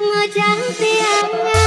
ngờ trắng tiếng